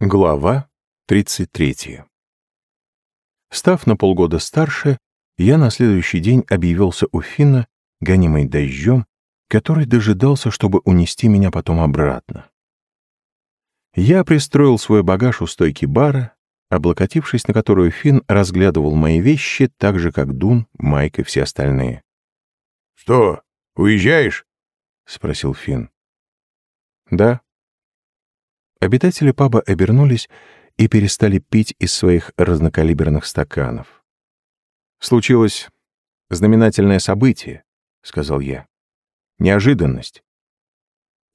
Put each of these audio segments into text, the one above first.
Глава 33 Став на полгода старше, я на следующий день объявился у Финна, гонимый дождем, который дожидался, чтобы унести меня потом обратно. Я пристроил свой багаж у стойки бара, облокотившись на которую Финн разглядывал мои вещи так же, как Дун, Майк и все остальные. «Что, уезжаешь?» — спросил Финн. «Да». Обитатели паба обернулись и перестали пить из своих разнокалиберных стаканов. «Случилось знаменательное событие», — сказал я. «Неожиданность».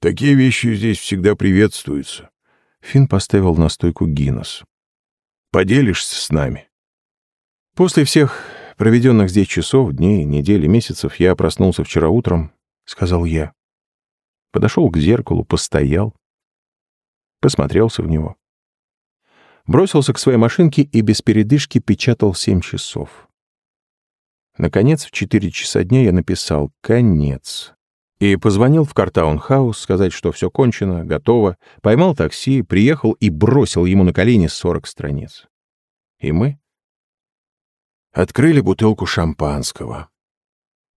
«Такие вещи здесь всегда приветствуются». Финн поставил на стойку Гиннес. «Поделишься с нами?» После всех проведенных здесь часов, дней, недель и месяцев я проснулся вчера утром, — сказал я. Подошел к зеркалу, постоял, посмотрелся в него. Бросился к своей машинке и без передышки печатал семь часов. Наконец, в четыре часа дня я написал «Конец». И позвонил в Картаун-хаус сказать, что все кончено, готово, поймал такси, приехал и бросил ему на колени сорок страниц. И мы открыли бутылку шампанского.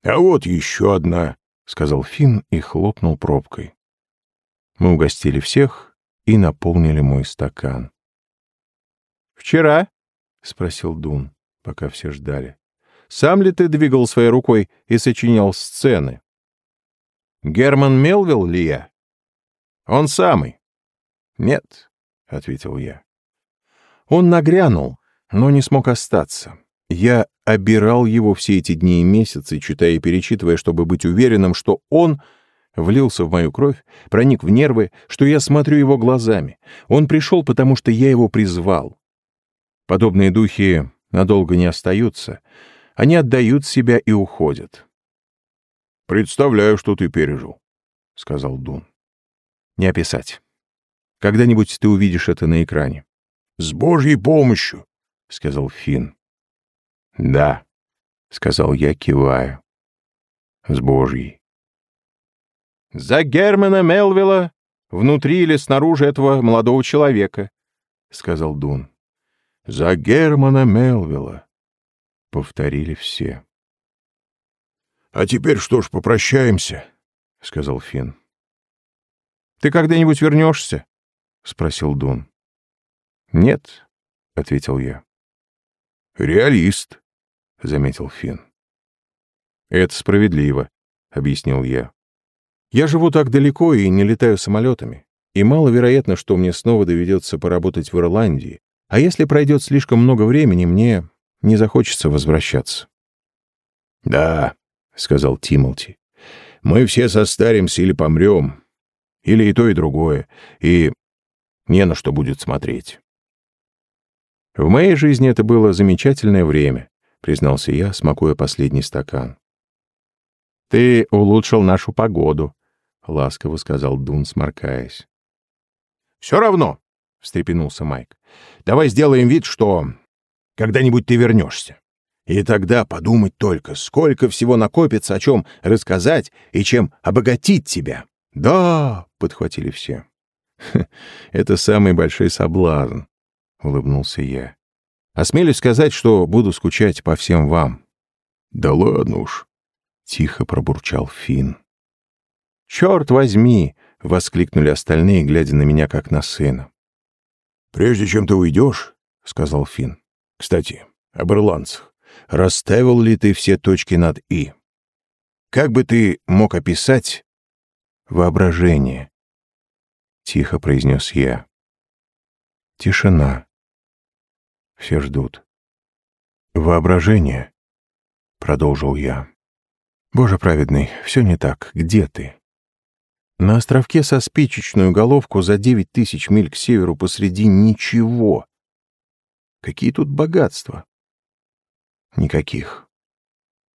«А вот еще одна», — сказал Финн и хлопнул пробкой. Мы угостили всех и наполнили мой стакан. «Вчера?» — спросил Дун, пока все ждали. «Сам ли ты двигал своей рукой и сочинял сцены?» «Герман Мелвилл ли я?» «Он самый». «Нет», — ответил я. Он нагрянул, но не смог остаться. Я обирал его все эти дни и месяцы, читая и перечитывая, чтобы быть уверенным, что он влился в мою кровь, проник в нервы, что я смотрю его глазами. Он пришел, потому что я его призвал. Подобные духи надолго не остаются. Они отдают себя и уходят. «Представляю, что ты пережил», — сказал Дун. «Не описать. Когда-нибудь ты увидишь это на экране». «С Божьей помощью», — сказал Финн. «Да», — сказал я, кивая. «С Божьей». «За Германа Мелвилла, внутри или снаружи этого молодого человека», — сказал Дун. «За Германа Мелвилла», — повторили все. «А теперь что ж, попрощаемся», — сказал Финн. «Ты когда-нибудь вернешься?» — спросил Дун. «Нет», — ответил я. «Реалист», — заметил Финн. «Это справедливо», — объяснил я. «Я живу так далеко и не летаю самолетами, и маловероятно, что мне снова доведется поработать в Ирландии, а если пройдет слишком много времени, мне не захочется возвращаться». «Да», — сказал Тимолти, — «мы все состаримся или помрем, или и то, и другое, и не на что будет смотреть». В моей жизни это было замечательное время, — признался я, смакуя последний стакан. «Ты улучшил нашу погоду», — ласково сказал Дун, сморкаясь. «Все равно», — встрепенулся Майк. «Давай сделаем вид, что когда-нибудь ты вернешься. И тогда подумать только, сколько всего накопится, о чем рассказать и чем обогатить тебя». «Да», — подхватили все. «Это самый большой соблазн», — улыбнулся я. Осмелюсь сказать, что буду скучать по всем вам. — Да ладно уж, — тихо пробурчал Финн. — Черт возьми! — воскликнули остальные, глядя на меня, как на сына. — Прежде чем ты уйдешь, — сказал Финн. — Кстати, об ирландцах. Расставил ли ты все точки над «и»? Как бы ты мог описать воображение? Тихо произнес я. Тишина. Все ждут. «Воображение», — продолжил я. «Боже праведный, все не так. Где ты?» На островке со спичечную головку за девять тысяч миль к северу посреди ничего. Какие тут богатства? Никаких.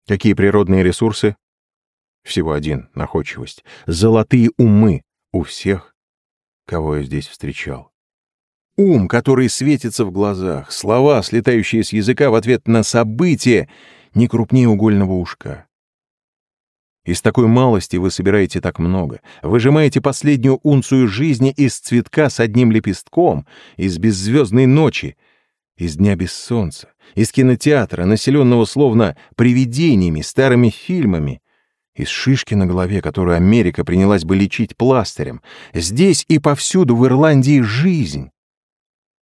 Какие природные ресурсы? Всего один — находчивость. Золотые умы у всех, кого я здесь встречал. Ум, который светится в глазах, слова, слетающие с языка в ответ на событие, не крупнее угольного ушка. Из такой малости вы собираете так много. Выжимаете последнюю унцию жизни из цветка с одним лепестком, из беззвездной ночи, из дня без солнца, из кинотеатра, населенного словно привидениями, старыми фильмами, из шишки на голове, которую Америка принялась бы лечить пластырем. Здесь и повсюду в Ирландии жизнь.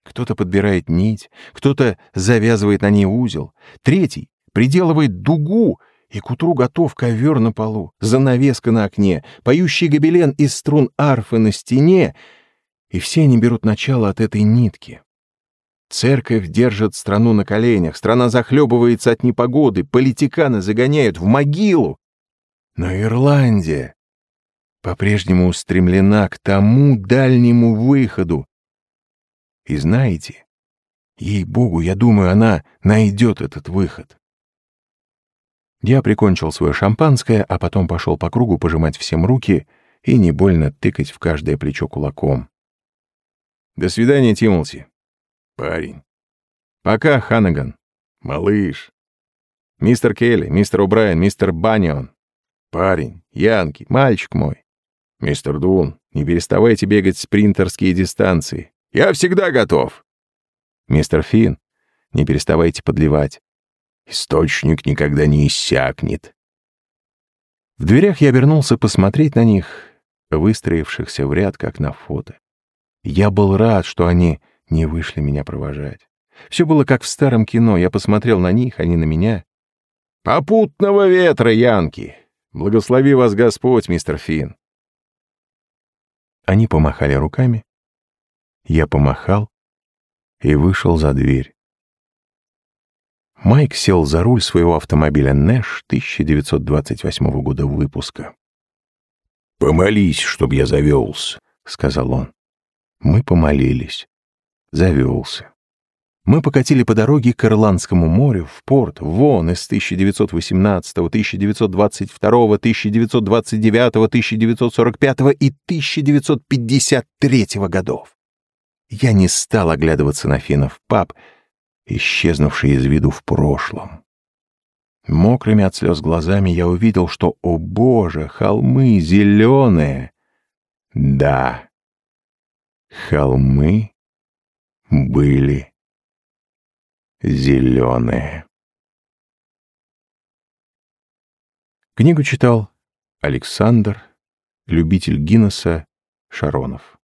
Кто-то подбирает нить, кто-то завязывает на ней узел, третий приделывает дугу, и к утру готов ковер на полу, занавеска на окне, поющий гобелен из струн арфы на стене, и все они берут начало от этой нитки. Церковь держит страну на коленях, страна захлебывается от непогоды, политиканы загоняют в могилу. Но Ирландия по-прежнему устремлена к тому дальнему выходу, и знаете, ей-богу, я думаю, она найдет этот выход. Я прикончил свое шампанское, а потом пошел по кругу пожимать всем руки и не больно тыкать в каждое плечо кулаком. До свидания, Тимолти. Парень. Пока, Ханаган. Малыш. Мистер Келли, мистер О'Брайен, мистер Баннион. Парень, Янки, мальчик мой. Мистер Дун, не переставайте бегать спринтерские дистанции. Я всегда готов. Мистер Финн, не переставайте подливать. Источник никогда не иссякнет. В дверях я обернулся посмотреть на них, выстроившихся в ряд, как на фото. Я был рад, что они не вышли меня провожать. Все было как в старом кино. Я посмотрел на них, они на меня. «Попутного ветра, Янки! Благослови вас Господь, мистер Финн!» Они помахали руками, я помахал и вышел за дверь. Майк сел за руль своего автомобиля Нэш 1928 года выпуска. «Помолись, чтоб я завелся», — сказал он. Мы помолились. Завелся. Мы покатили по дороге к Ирландскому морю, в порт, вон из 1918, 1922, 1929, 1945 и 1953 годов. Я не стал оглядываться на финнов пап, исчезнувший из виду в прошлом. Мокрыми от слез глазами я увидел, что, о боже, холмы зеленые. Да, холмы были зеленые. Книгу читал Александр, любитель Гиннесса, Шаронов.